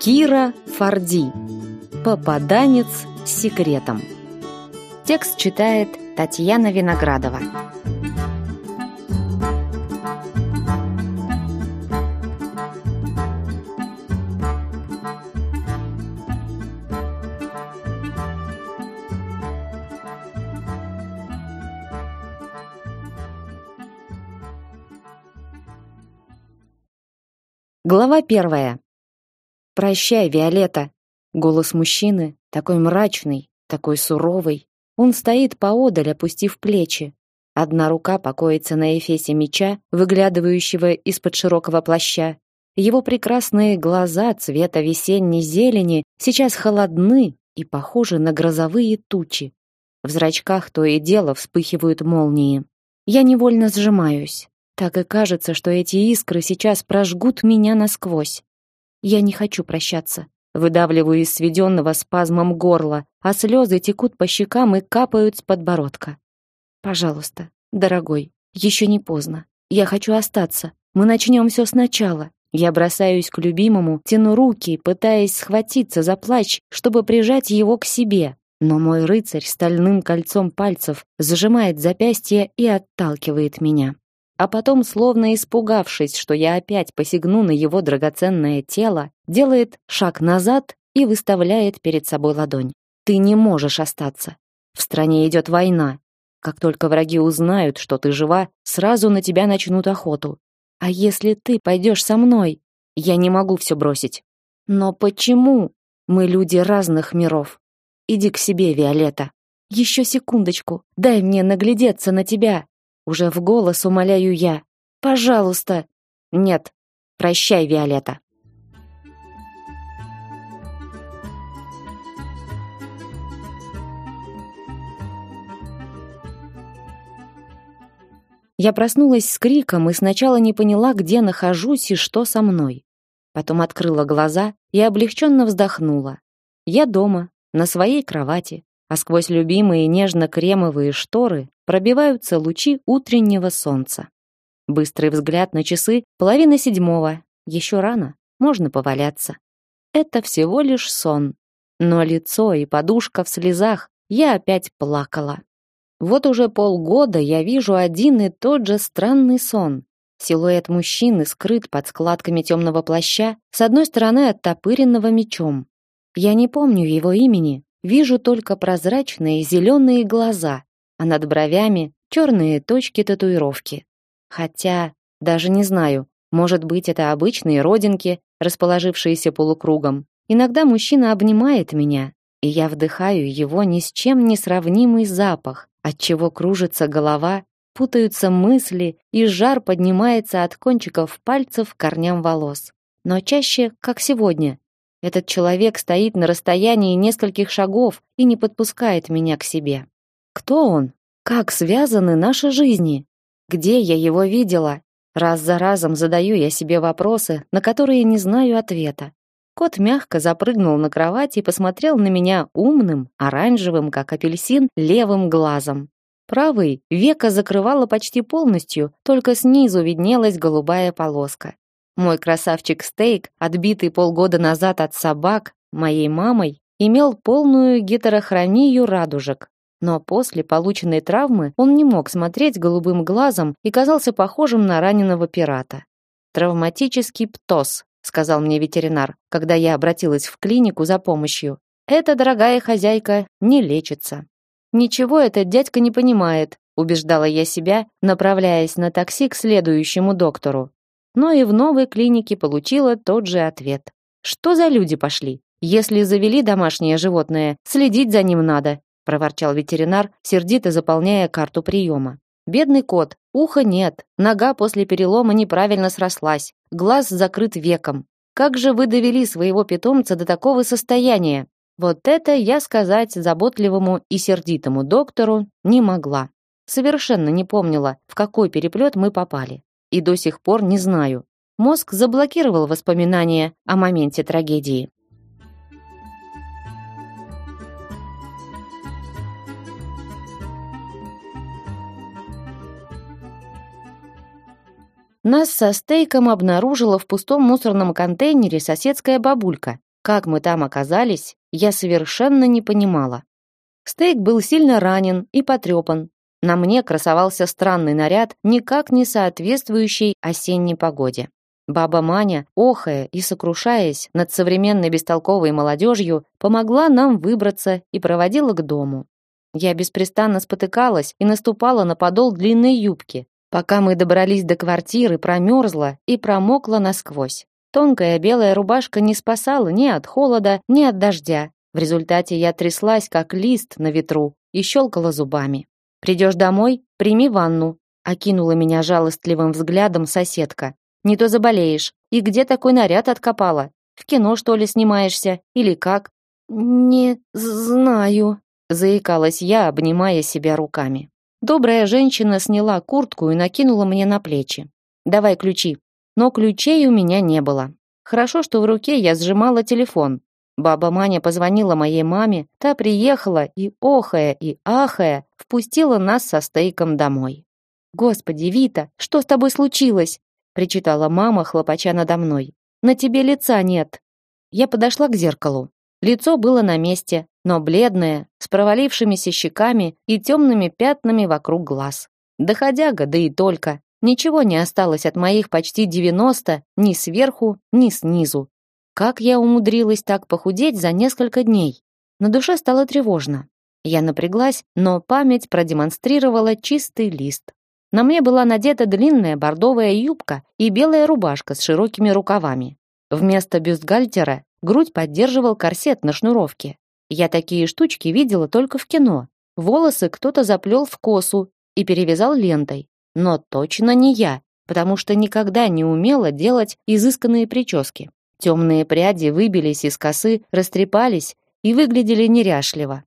Кира Форди. Попаданец с секретом. Текст читает Татьяна Виноградова. Глава первая. Прощай, Виолетта. Голос мужчины такой мрачный, такой суровый. Он стоит поодаль, опустив плечи. Одна рука покоится на эфесе меча, выглядывающего из-под широкого плаща. Его прекрасные глаза цвета весенней зелени сейчас холодны и похожи на грозовые тучи. В зрачках то и дело вспыхивают молнии. Я невольно сжимаюсь. Так и кажется, что эти искры сейчас прожгут меня насквозь. Я не хочу прощаться. Выдавливаю из сведенного спазмом горла, а слезы текут по щекам и капают с подбородка. Пожалуйста, дорогой, еще не поздно. Я хочу остаться. Мы начнем все сначала. Я бросаюсь к любимому, тяну руки, пытаясь схватиться за плач, чтобы прижать его к себе. Но мой рыцарь стальным кольцом пальцев зажимает запястье и отталкивает меня а потом, словно испугавшись, что я опять посягну на его драгоценное тело, делает шаг назад и выставляет перед собой ладонь. Ты не можешь остаться. В стране идет война. Как только враги узнают, что ты жива, сразу на тебя начнут охоту. А если ты пойдешь со мной? Я не могу все бросить. Но почему? Мы люди разных миров. Иди к себе, Виолетта. Еще секундочку. Дай мне наглядеться на тебя. Уже в голос умоляю я. Пожалуйста. Нет. Прощай, Виолетта. Я проснулась с криком и сначала не поняла, где нахожусь и что со мной. Потом открыла глаза и облегченно вздохнула. Я дома, на своей кровати, а сквозь любимые нежно-кремовые шторы пробиваются лучи утреннего солнца. Быстрый взгляд на часы, половина седьмого. Еще рано, можно поваляться. Это всего лишь сон. Но лицо и подушка в слезах, я опять плакала. Вот уже полгода я вижу один и тот же странный сон. Силуэт мужчины скрыт под складками темного плаща, с одной стороны оттопыренного мечом. Я не помню его имени, вижу только прозрачные зеленые глаза, а над бровями черные точки татуировки. Хотя, даже не знаю, может быть, это обычные родинки, расположившиеся полукругом. Иногда мужчина обнимает меня, и я вдыхаю его ни с чем не сравнимый запах, от чего кружится голова, путаются мысли, и жар поднимается от кончиков пальцев к корням волос. Но чаще, как сегодня, этот человек стоит на расстоянии нескольких шагов и не подпускает меня к себе. Кто он? Как связаны наши жизни? Где я его видела? Раз за разом задаю я себе вопросы, на которые не знаю ответа. Кот мягко запрыгнул на кровать и посмотрел на меня умным, оранжевым, как апельсин, левым глазом. Правый века закрывало почти полностью, только снизу виднелась голубая полоска. Мой красавчик Стейк, отбитый полгода назад от собак, моей мамой, имел полную гетерохронию радужек, но после полученной травмы он не мог смотреть голубым глазом и казался похожим на раненого пирата. «Травматический птоз», — сказал мне ветеринар, когда я обратилась в клинику за помощью. «Эта дорогая хозяйка не лечится». «Ничего этот дядька не понимает», — убеждала я себя, направляясь на такси к следующему доктору. Но и в новой клинике получила тот же ответ. «Что за люди пошли? Если завели домашнее животное, следить за ним надо, проворчал ветеринар, сердито заполняя карту приема. Бедный кот, уха нет, нога после перелома неправильно срослась, глаз закрыт веком. Как же вы довели своего питомца до такого состояния? Вот это я сказать заботливому и сердитому доктору не могла. Совершенно не помнила, в какой переплет мы попали. И до сих пор не знаю. Мозг заблокировал воспоминания о моменте трагедии. Нас со стейком обнаружила в пустом мусорном контейнере соседская бабулька. Как мы там оказались, я совершенно не понимала. Стейк был сильно ранен и потрепан. На мне красовался странный наряд, никак не соответствующий осенней погоде. Баба Маня, охая и сокрушаясь над современной бестолковой молодежью, помогла нам выбраться и проводила к дому. Я беспрестанно спотыкалась и наступала на подол длинной юбки. Пока мы добрались до квартиры, промерзла и промокла насквозь. Тонкая белая рубашка не спасала ни от холода, ни от дождя. В результате я тряслась, как лист на ветру, и щелкала зубами. «Придешь домой? Прими ванну», — окинула меня жалостливым взглядом соседка. Не то заболеешь. И где такой наряд откопала? В кино, что ли, снимаешься? Или как?» «Не знаю», — заикалась я, обнимая себя руками. Добрая женщина сняла куртку и накинула мне на плечи. «Давай ключи». Но ключей у меня не было. Хорошо, что в руке я сжимала телефон. Баба Маня позвонила моей маме, та приехала и, охая и ахая, впустила нас со стейком домой. «Господи, Вита, что с тобой случилось?» причитала мама, хлопача надо мной. На тебе лица нет. Я подошла к зеркалу. Лицо было на месте, но бледное, с провалившимися щеками и темными пятнами вокруг глаз. Доходяга, да и только. Ничего не осталось от моих почти 90 ни сверху, ни снизу. Как я умудрилась так похудеть за несколько дней? На душе стало тревожно. Я напряглась, но память продемонстрировала чистый лист. На мне была надета длинная бордовая юбка и белая рубашка с широкими рукавами. Вместо бюстгальтера грудь поддерживал корсет на шнуровке. Я такие штучки видела только в кино. Волосы кто-то заплел в косу и перевязал лентой. Но точно не я, потому что никогда не умела делать изысканные прически. Темные пряди выбились из косы, растрепались и выглядели неряшливо.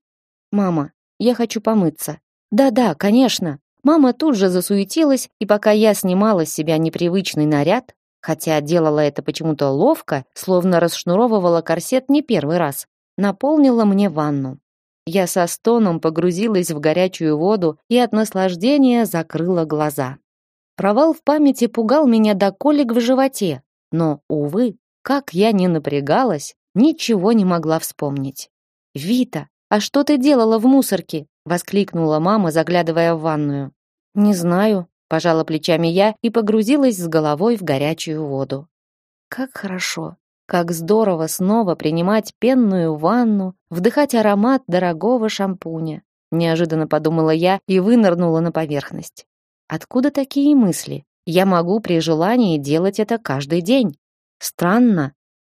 «Мама, я хочу помыться». «Да-да, конечно», Мама тут же засуетилась, и пока я снимала с себя непривычный наряд, хотя делала это почему-то ловко, словно расшнуровывала корсет не первый раз, наполнила мне ванну. Я со стоном погрузилась в горячую воду и от наслаждения закрыла глаза. Провал в памяти пугал меня до колик в животе, но, увы, как я ни напрягалась, ничего не могла вспомнить. «Вита, а что ты делала в мусорке?» воскликнула мама, заглядывая в ванную. Не знаю, пожала плечами я и погрузилась с головой в горячую воду. Как хорошо, как здорово снова принимать пенную ванну, вдыхать аромат дорогого шампуня. Неожиданно подумала я и вынырнула на поверхность. Откуда такие мысли? Я могу при желании делать это каждый день. Странно.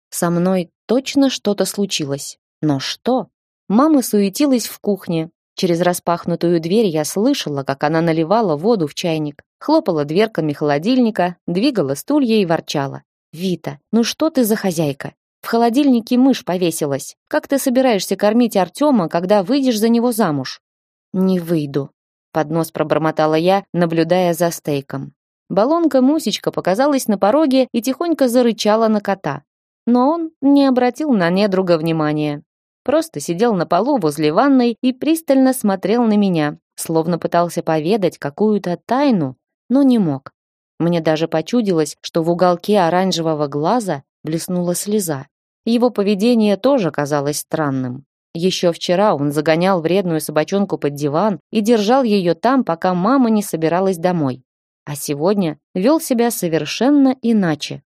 Со мной точно что-то случилось. Но что? Мама суетилась в кухне, Через распахнутую дверь я слышала, как она наливала воду в чайник, хлопала дверками холодильника, двигала стулья и ворчала. «Вита, ну что ты за хозяйка? В холодильнике мышь повесилась. Как ты собираешься кормить Артема, когда выйдешь за него замуж?» «Не выйду», — под нос пробормотала я, наблюдая за стейком. Балонка-мусечка показалась на пороге и тихонько зарычала на кота. Но он не обратил на недруга внимания просто сидел на полу возле ванной и пристально смотрел на меня, словно пытался поведать какую-то тайну, но не мог. Мне даже почудилось, что в уголке оранжевого глаза блеснула слеза. Его поведение тоже казалось странным. Еще вчера он загонял вредную собачонку под диван и держал ее там, пока мама не собиралась домой. А сегодня вел себя совершенно иначе.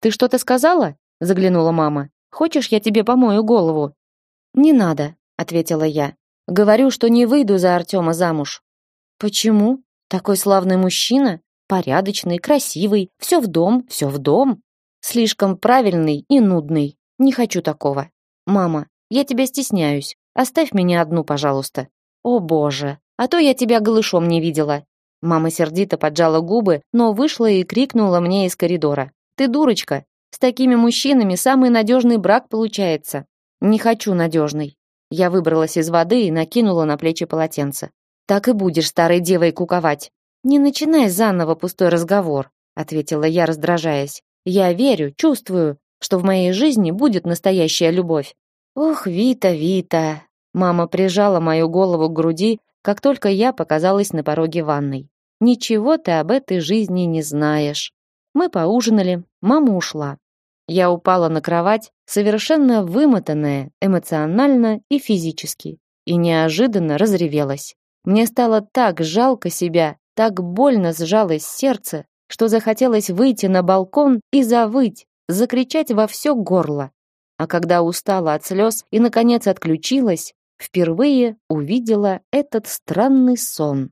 «Ты что-то сказала?» — заглянула мама. «Хочешь, я тебе помою голову?» «Не надо», — ответила я. «Говорю, что не выйду за Артема замуж». «Почему? Такой славный мужчина, порядочный, красивый, все в дом, все в дом. Слишком правильный и нудный. Не хочу такого. Мама, я тебя стесняюсь. Оставь меня одну, пожалуйста». «О, боже, а то я тебя голышом не видела». Мама сердито поджала губы, но вышла и крикнула мне из коридора. «Ты дурочка! С такими мужчинами самый надежный брак получается. Не хочу надежный. Я выбралась из воды и накинула на плечи полотенце. Так и будешь старой девой куковать. Не начинай заново пустой разговор, ответила я, раздражаясь. Я верю, чувствую, что в моей жизни будет настоящая любовь. Ох, Вита, Вита. Мама прижала мою голову к груди, как только я показалась на пороге ванной. Ничего ты об этой жизни не знаешь. Мы поужинали, мама ушла. Я упала на кровать, совершенно вымотанная эмоционально и физически, и неожиданно разревелась. Мне стало так жалко себя, так больно сжалось сердце, что захотелось выйти на балкон и завыть, закричать во все горло. А когда устала от слез и, наконец, отключилась, впервые увидела этот странный сон.